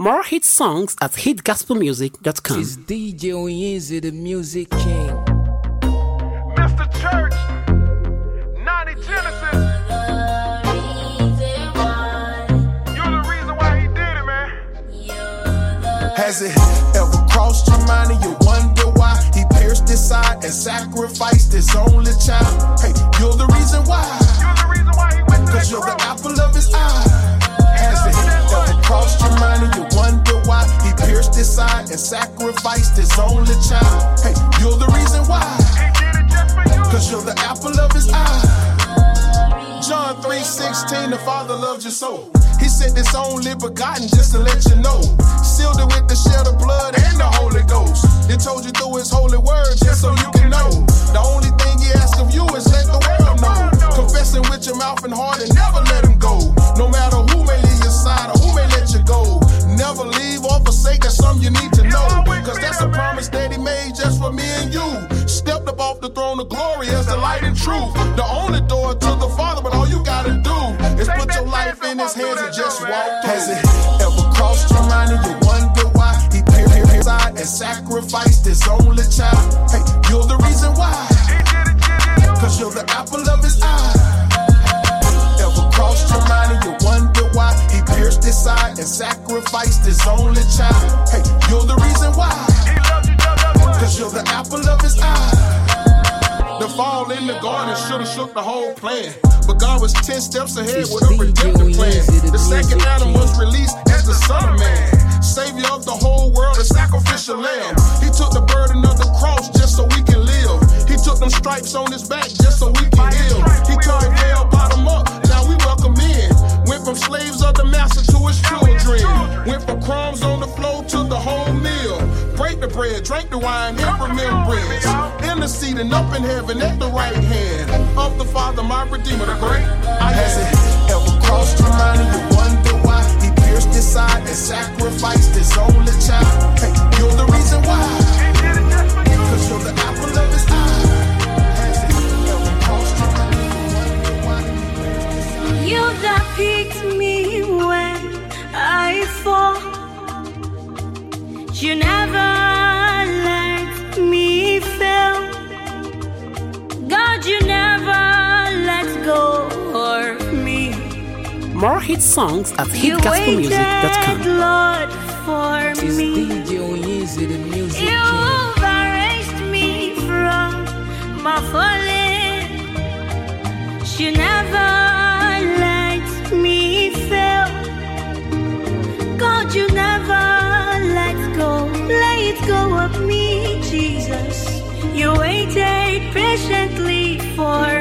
More hit songs at hitgospelmusic.com. It's DJ Oyenzi, the music king. Mr. Church, 90 Genesis. You're the reason why he did it, man. Has it ever crossed your mind and you wonder why he pierced his side and sacrificed his only child? Hey, you're the reason why. You're the reason why he went to Cause you're the apple of his eye. Has it ever crossed your mind and you wonder why he pierced his side and sacrificed his only child? Hey, you're the reason why. He did it just for you. Cause you're the apple of his eye. John 3:16, the Father loved you so. He said his only begotten just to let you know. Sealed it with the shed of blood and the Holy Ghost. They told you through his holy word just so you can know. The only thing he asks of you is let the world know. Confessing with your mouth and heart and never let him go. No matter who may leave your side Never leave or forsake, that's something you need to know. Cause that's a promise that he made just for me and you. Stepped up off the throne of glory as the light and truth. The only door to the Father, but all you gotta do is put your life in his hands and just walk through. Has it ever crossed your mind and you wonder why he pierced his side and sacrificed his only child? Hey, you're the reason why. He did it just for you. Cause you're the apple of his eye. Ever crossed your mind and you wonder why he pierced his side and sacrificed his only child? Hey, you're the reason why. He loved you just. Cause you're the apple of his eye. The fall in the garden should have shook the whole plan. But God was 10 steps ahead with a redemptive plan. The The second Adam was released as the Son of Man. Savior of the whole world, a sacrificial lamb. He took the burden of the cross just so we can live. He took them stripes on his back just so we can heal. He turned hell bottom up, now we welcome in. Went from slaves of the master to his children. Went from crumbs on the floor to the whole meal. Break the bread, drink the wine in remembrance. Interceding up in heaven at the right hand of the Father, my Redeemer, the great. I Has it ever crossed your mind and you wonder why he pierced his side and sacrificed his only child? Hey, you're the reason why. Cause you're the apple of his eye. You that picked me when I fall. You never let me fail. God, you never let go of me. More hit songs at You waited, hitgospelmusic.com. Lord, for It's me. DJ the music king. You've erased me from my falling. You never let go. Let go of me, Jesus. You waited patiently for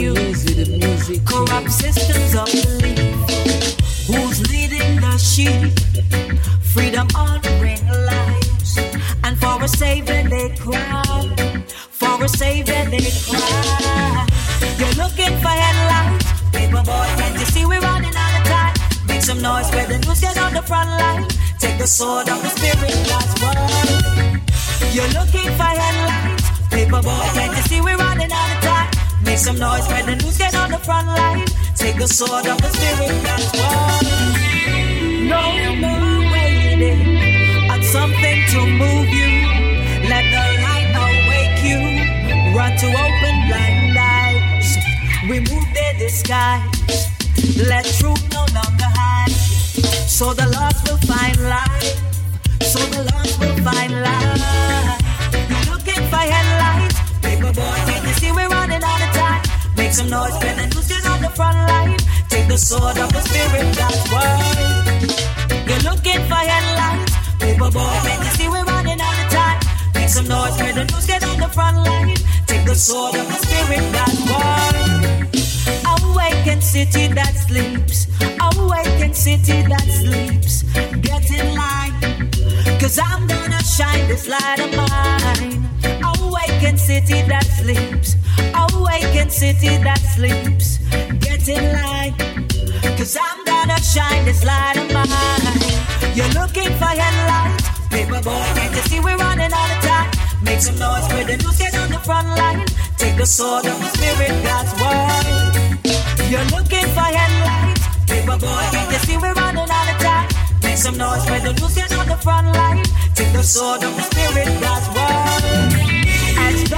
youth, Easy the music corrupt king. systems of belief. Who's leading the sheep? Freedom honoring lives. And for a savior they cry. For a savior they cry. You're looking for headlights. Paper boy, can't you see we're running out of time? Make some noise where the news get on the front line. Take the sword of the spirit, God's word. You're looking for headlights. Paper boy, some noise when the news get on the front line. Take the sword of the spirit, that's why. No more waiting on something to move you. Let the light awake you. Run to open blind eyes. Remove their disguise. Let truth no longer hide. So the lost will find life. So the lost will find life. You're looking for headlights. Paper boy, can't you see we're running out of time? Make some noise when the news get on the front line. Take the sword of the spirit, that's why. You're looking for headlights. Paper boy, you see we're running out of time? Make some noise when the news get on the front line. Take the sword of the spirit, that's why. Awaken city that sleeps. Awaken city that sleeps. Get in line. Cause I'm gonna shine this light of mine. Awaken city that sleeps. Awaken city that sleeps. Get in line. Cause I'm gonna shine this light of mine. You're looking for headlights. Paper boy, can't you see we're running out of time? Make some noise with the news, get on the front line. Take the sword of the spirit, God's word. You're looking for headlights. Paper boy, can't you see we're running out of time? Make some noise when the news get on the front line. Take the sword of the spirit, God's word. As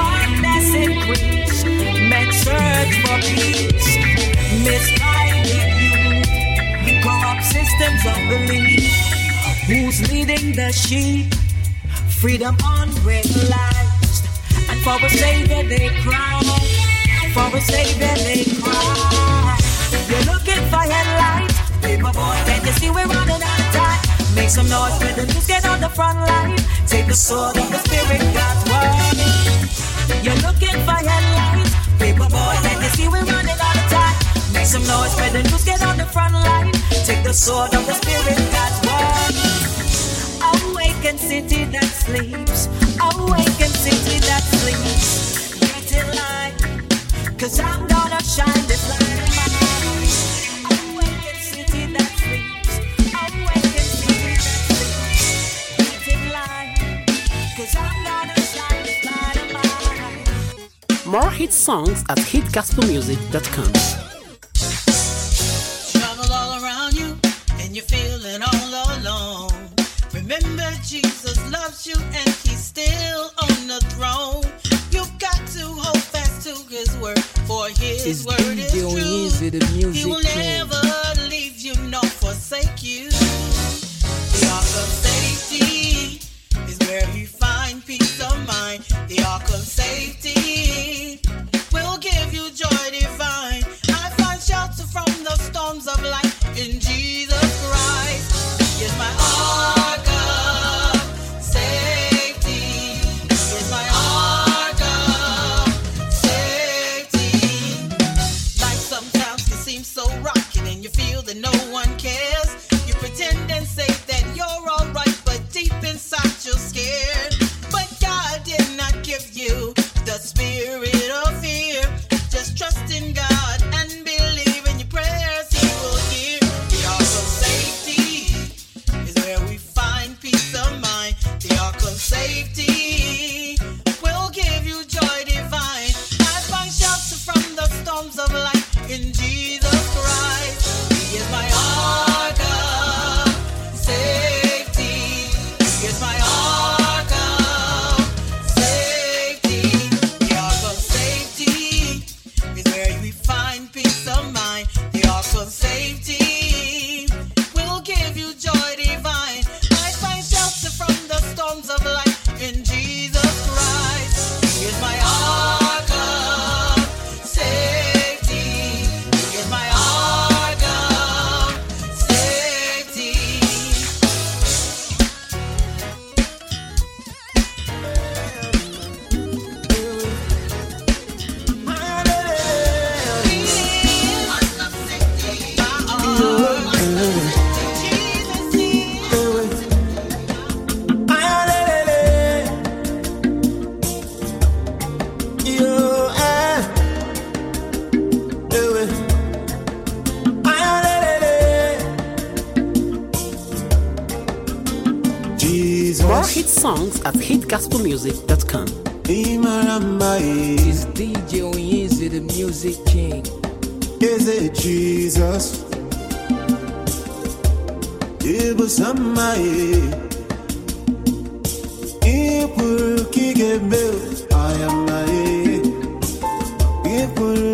men search for peace. Misguided youth, corrupt systems of belief. Who's leading the sheep? Freedom unrealized. And for a savior they cry. For a savior they cry. You're looking for headlights. Paper boy, can't you see we're running out? Make some noise when the news get on the front line. Take the sword of the spirit, God's word. You're looking for headlights. Paper boy, can't you see we're running out of time? Make some noise when the news get on the front line. Take the sword of the spirit, God's word. Awaken city that sleeps. Awaken city that sleeps. Get in line. Cause I'm gonna shine this light hit songs at hitgospelmusic.com. More hit songs at hitgospelmusic.com. Is DJ Oyinze, the music king. Is it Jesus? Ibu samaye. Ibu kigebe. I am my. Ibu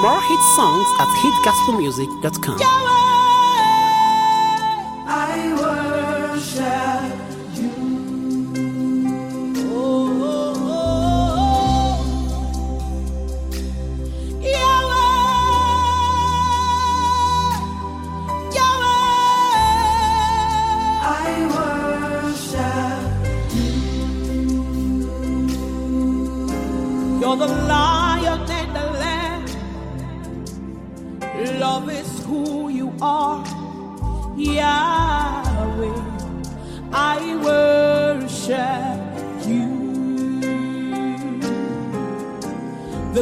More hit songs at hitgospelmusic.com.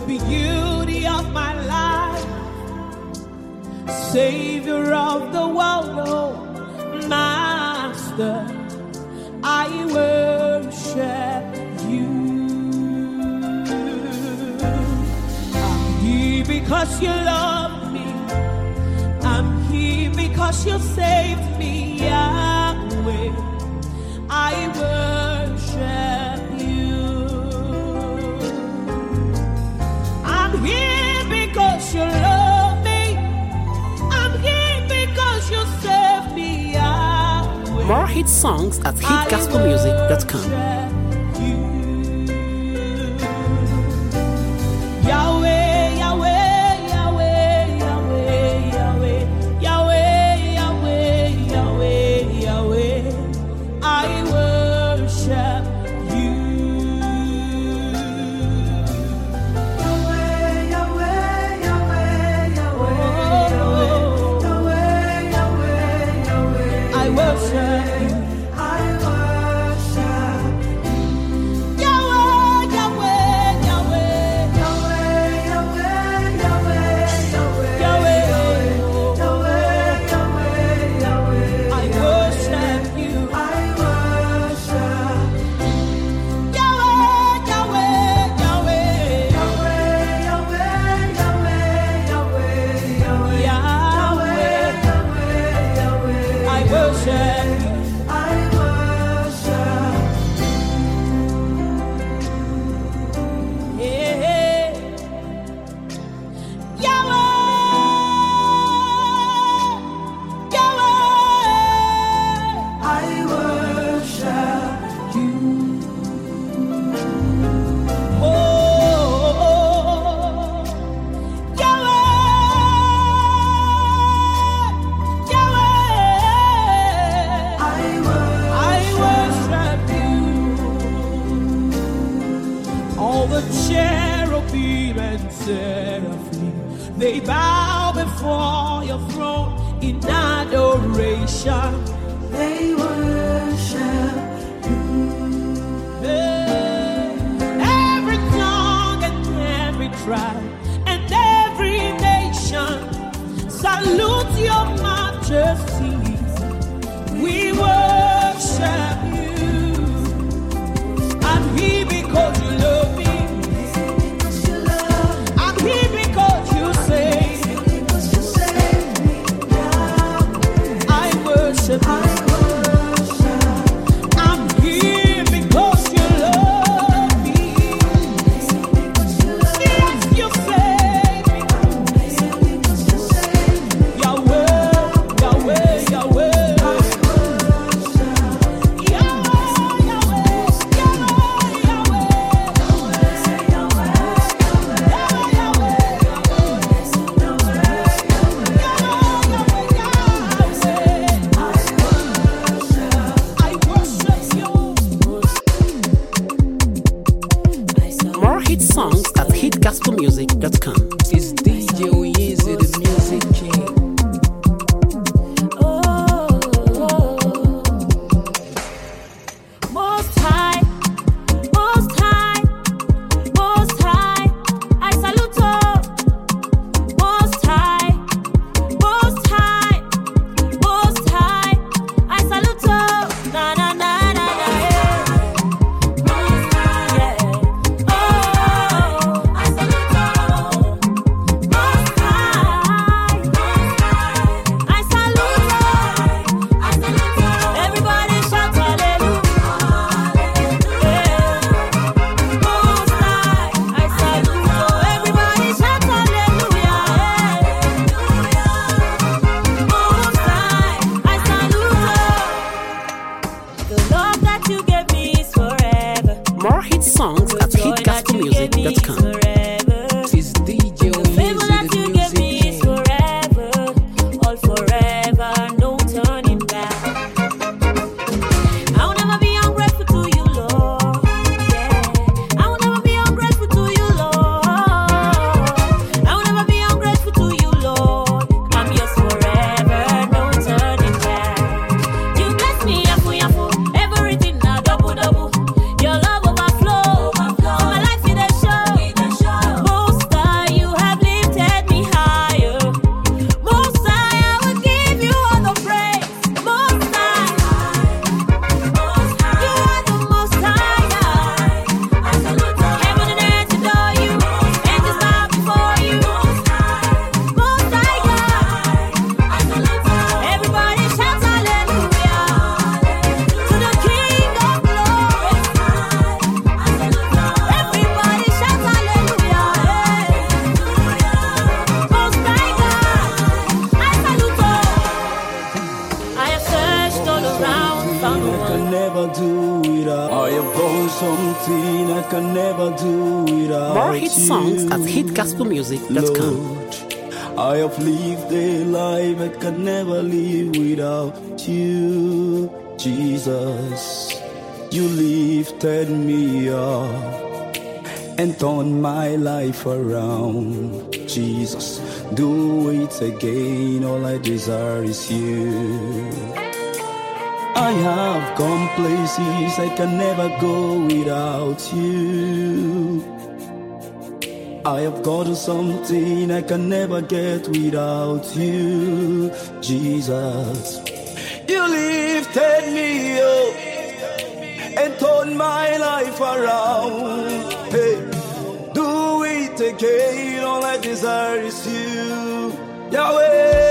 beauty of my life, Savior of the world, oh Master, I worship you. I'm here because you love me. I'm here because you saved more hit songs at hitgospelmusic.com. gospelmusic.com. I have lived a life I can never live without you, Jesus. You lifted me up and turned my life around, Jesus. Do it again, all I desire is you. I have come places I can never go without you. I have got something I can never get without you, Jesus. You lifted me up and turned my life around. Hey, do it again. All I desire is you, Yahweh.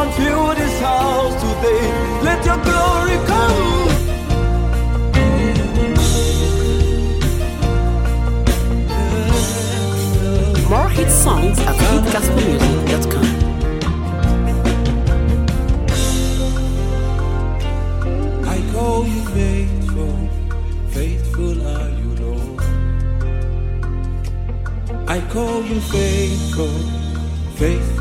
and fill this house today. Let your glory come. More hit songs at hitgospelmusic.com. I call you faithful, faithful are you, Lord. I call you faithful, faithful.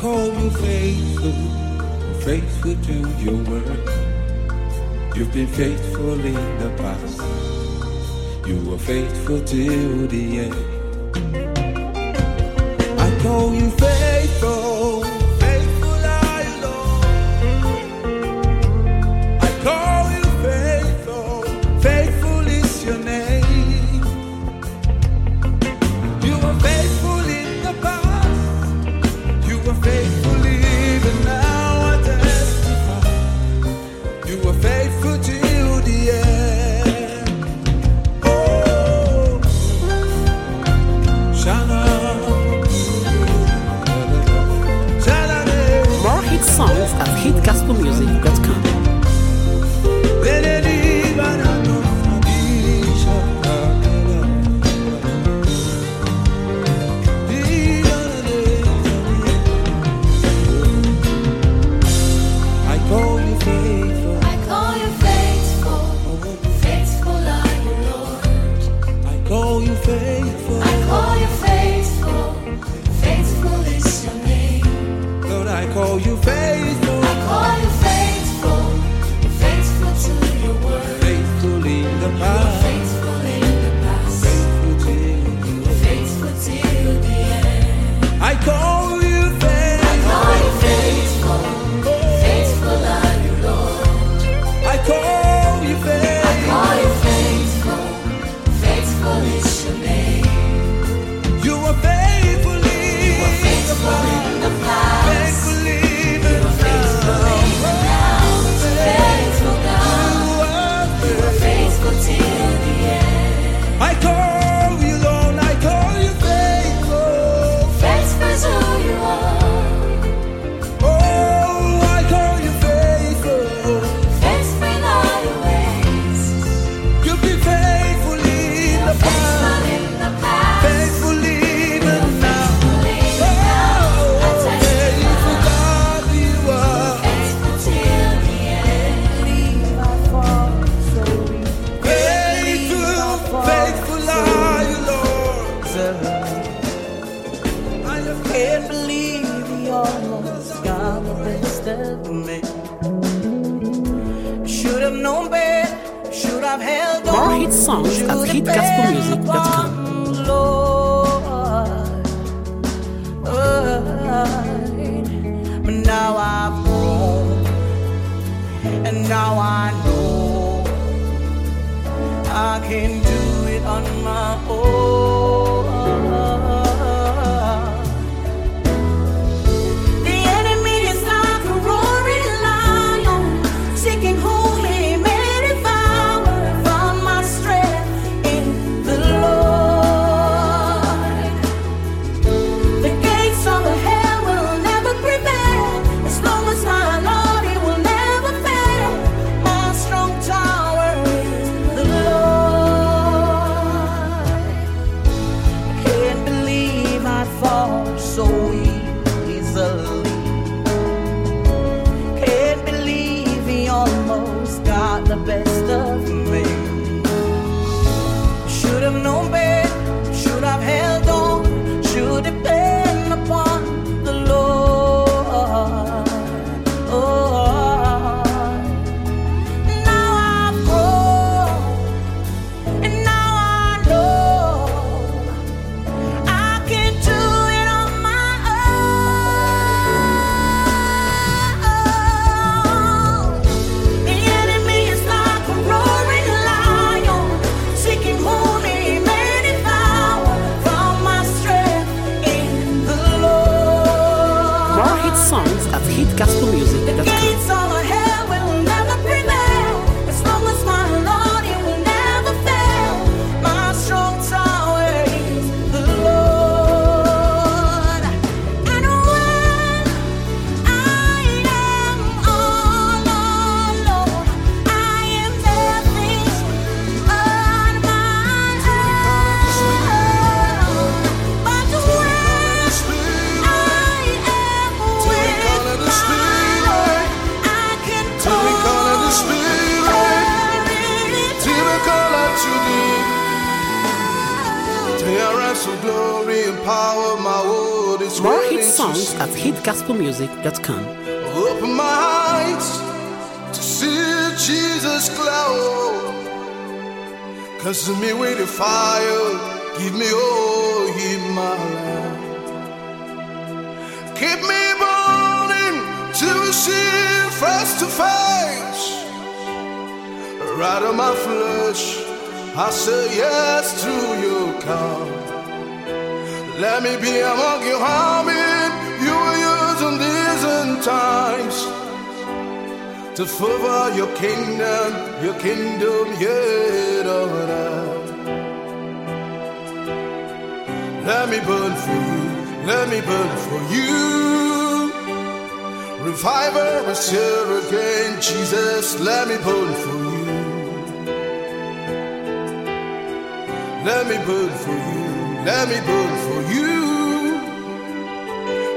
call you faithful, faithful to your word. You've been faithful in the past. You were faithful till the end. I call you faithful. songs at hitgospelmusic.com. But now I've grown, and now I know I can do it on my own. hitgospelmusic.com. Open my eyes to see Jesus glow. Consume me with the fire, give me all in my life. Keep me burning to see face to face. Right on my flesh, I say yes to your call. Let me be among your army in these end times to further your kingdom, your kingdom yet on earth. Let me burn for you, let me burn for you. Revival is here again, Jesus, let me burn for you. Let me burn for you, let me burn for you.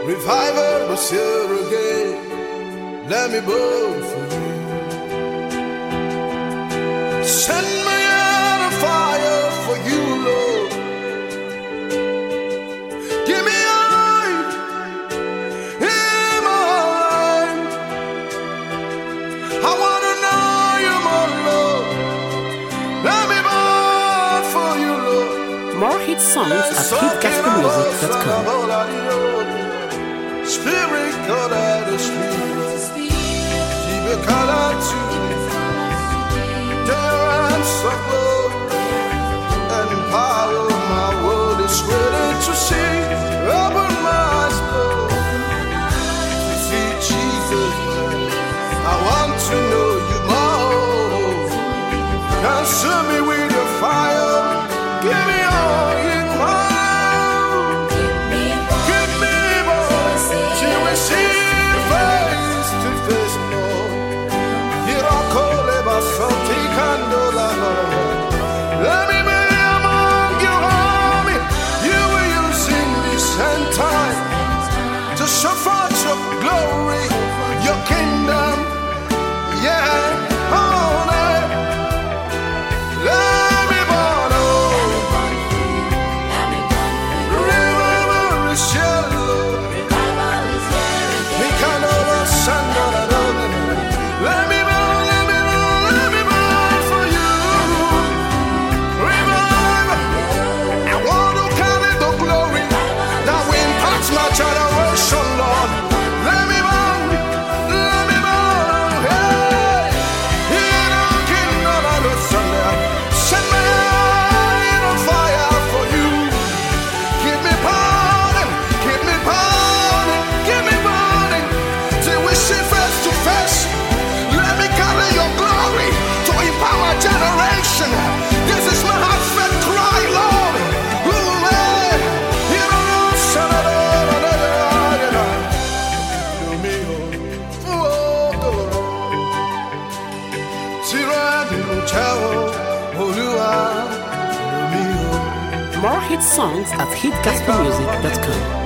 Revival is here again, let me burn for you. Send me out of fire for you, Lord. Give me life in my life. I wanna know you more, Lord. Let me burn for you, Lord. More hit songs at hitgospelmusic.com. Caught out to songs at hitgospelmusic.com.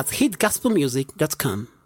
at hitgospelmusic.com.